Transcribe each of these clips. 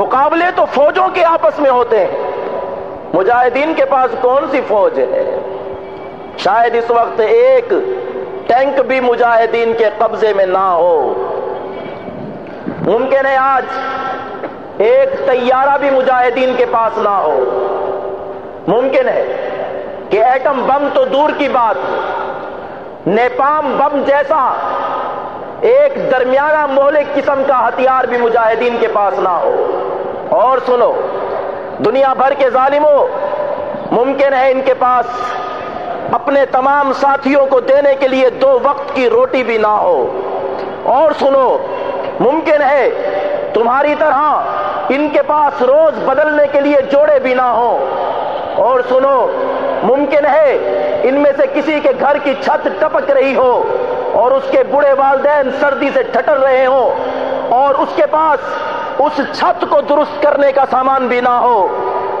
مقابلے تو فوجوں کے آپس میں ہوتے ہیں۔ مجاہدین کے پاس کون سی فوج ہے؟ شاید اس وقت ایک ٹینک بھی مجاہدین کے قبضے میں نہ ہو۔ ممکن ہے آج ایک طیارہ بھی مجاہدین کے پاس نہ ہو۔ ممکن ہے کہ ایٹم بم تو دور کی بات۔ نیپام بم جیسا ایک درمیانہ مولک قسم کا ہتھیار بھی مجاہدین کے پاس نہ ہو۔ اور سنو، دنیا بھر کے ظالموں ممکن ہے ان کے پاس اپنے تمام ساتھیوں کو دینے کے لیے دو وقت کی روٹی بھی نہ ہو۔ اور سنو، ممکن ہے تمہاری طرح ان کے پاس روز بدلنے کے لیے جوڑے بھی نہ ہو اور سنو، ممکن ہے ان میں سے کسی کے گھر کی چھت ٹپک رہی ہو اور اس کے بڑے والدین سردی سے ٹھٹر رہے ہوں اور اس کے پاس اس چھت کو درست کرنے کا سامان بھی نہ ہو۔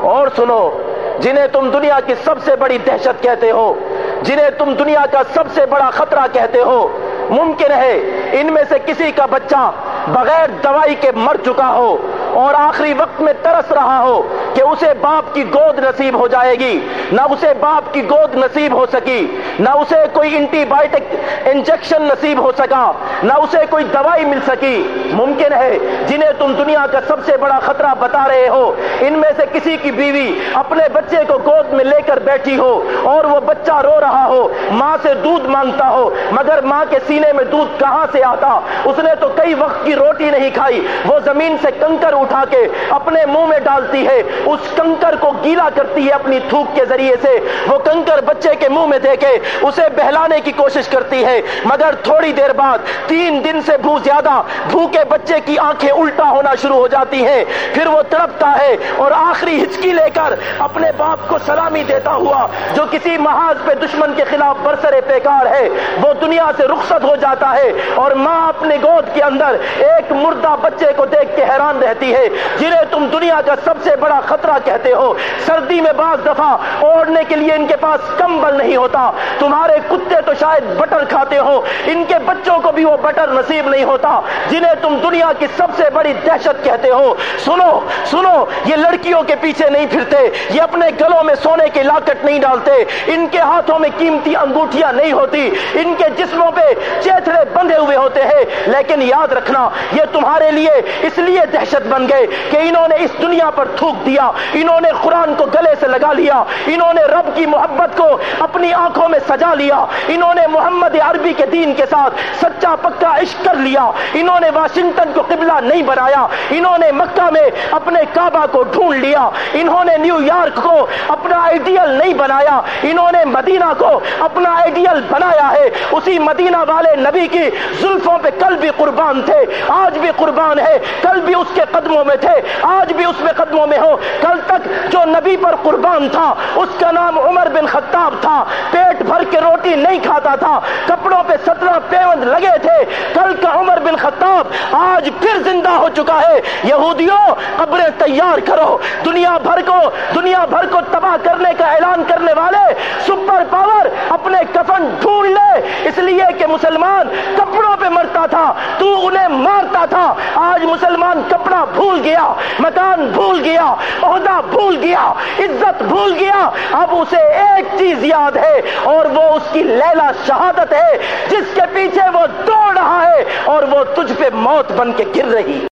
اور سنو، جنہیں تم دنیا کی سب سے بڑی دہشت کہتے ہو، جنہیں تم دنیا کا سب سے بڑا خطرہ کہتے ہو، ممکن ہے ان میں سے کسی کا بچہ بغیر دوائی کے مر چکا ہو۔ اور آخری وقت میں ترس رہا ہو کہ اسے باپ کی گود نصیب ہو جائے گی۔ نہ اسے باپ کی گود نصیب ہو سکی، نہ اسے کوئی اینٹی بایوٹک انجیکشن نصیب ہو سکا، نہ اسے کوئی دوائی مل سکی۔ ممکن ہے جنہیں تم دنیا کا سب سے بڑا خطرہ بتا رہے ہو، ان میں سے کسی کی بیوی اپنے بچے کو گود میں لے کر بیٹھی ہو اور وہ بچہ رو رہا ہو۔ ماں سے دودھ مانگتا ہو، مگر ماں کے سینے میں دودھ کہاں سے آتا؟ اس نے تو کئی وقت کی روٹی نہیں کھائی، وہ زمین سے کنکر اٹھا کے اپنے منہ میں ڈالتی ہے، اس کنکر کو گیلا کرتی ہے اپنی تھوک کے ذریعے سے۔ وہ کنکر بچے کے منہ میں دے کے اسے بہلانے کی کوشش کرتی ہے، مگر تھوڑی دیر بعد تین دن سے بھو زیادہ بھوکے بچے کی آنکھیں الٹا ہونا شروع ہو جاتی ہیں۔ پھر وہ تڑپتا ہے اور آخری ہچکی لے کر اپنے باپ کو سلامی دیتا ہوا، جو کسی محاذ پہ دشمن کے خلاف برسر پیکار ہے، وہ دنیا سے رخصت ہو جاتا ہے۔ اور ماں اپنے گود کے اندر ایک مردہ بچے کو دیکھ کے حیران رہتی ہے، جنہیں تم دنیا کا سب سے بڑا خطرہ کہتے ہو۔ سردی میں بعض دفعہ اوڑھنے کے لیے ان کے پاس کمبل نہیں ہوتا۔ تمہارے کتے تو شاید بٹر کھاتے ہو، ان کے بچوں کو بھی وہ بٹر نصیب نہیں ہوتا۔ جنہیں تم دنیا کی سب سے بڑی دہشت کہتے ہو، سنو سنو، یہ لڑکیوں کے پیچھے نہیں پھرتے۔ یہ اپنے گلوں میں سونے کے لاکٹ نہیں ڈالتے۔ ان کے ہاتھوں میں قیمتی انگوٹھیاں نہیں ہوتی۔ ان کے جسموں پہ چیتھڑے بندھے ہوئے ہوتے ہیں۔ لیکن یاد رکھنا، یہ تمہارے لیے اس لیے دہشت بن گئے کہ انہوں نے اس دنیا پر تھوک دیا، انہوں نے قرآن کو گلے سے لگا لیا، انہوں نے رب کی محبت کو اپنی آنکھوں میں سجا لیا، انہوں نے محمد عربی کے دین کے ساتھ سچا پکا عشق کر لیا، انہوں نے واشنگٹن کو قبلہ نہیں بنایا، انہوں نے مکہ میں اپنے کعبہ کو ڈھونڈ لیا، انہوں نے نیو یارک کو اپنا آئیڈیل نہیں بنایا، انہوں نے مدینہ کو اپنا آئیڈیل بنایا ہے۔ اسی مدینہ والے نبی کی زلفوں پہ کل بھی قربان تھے، آج بھی قربان ہے، کل بھی اس کے قدموں میں تھے، آج بھی اس میں قدموں میں ہو کل تک جو نبی پر قربان تھا، اس کا نام عمر بن خطاب تھا۔ پیٹ بھر کے روٹی نہیں کھاتا تھا، کپڑوں پہ سترہ پیوند لگے تھے۔ کل کا عمر بن خطاب آج پھر زندہ ہو چکا ہے۔ یہودیوں، قبریں تیار کرو۔ دنیا بھر کو، دنیا بھر کو تباہ کرنے کا اعلان کرنے والے سپر پاور اپنے کفن ڈھونڈ لے اس لیے کہ مسلمان کپڑوں پہ مرتا تھا، تو انہیں مارتا تھا۔ آج مسلمان کپڑا بھول گیا، مکان بھول گیا، عہدہ بھول گیا، عزت بھول گیا۔ اب اسے ایک چیز یاد ہے، اور وہ اس کی لیلا شہادت ہے، جس کے پیچھے وہ دوڑ رہا ہے، اور وہ تجھ پہ موت بن کے گر رہی۔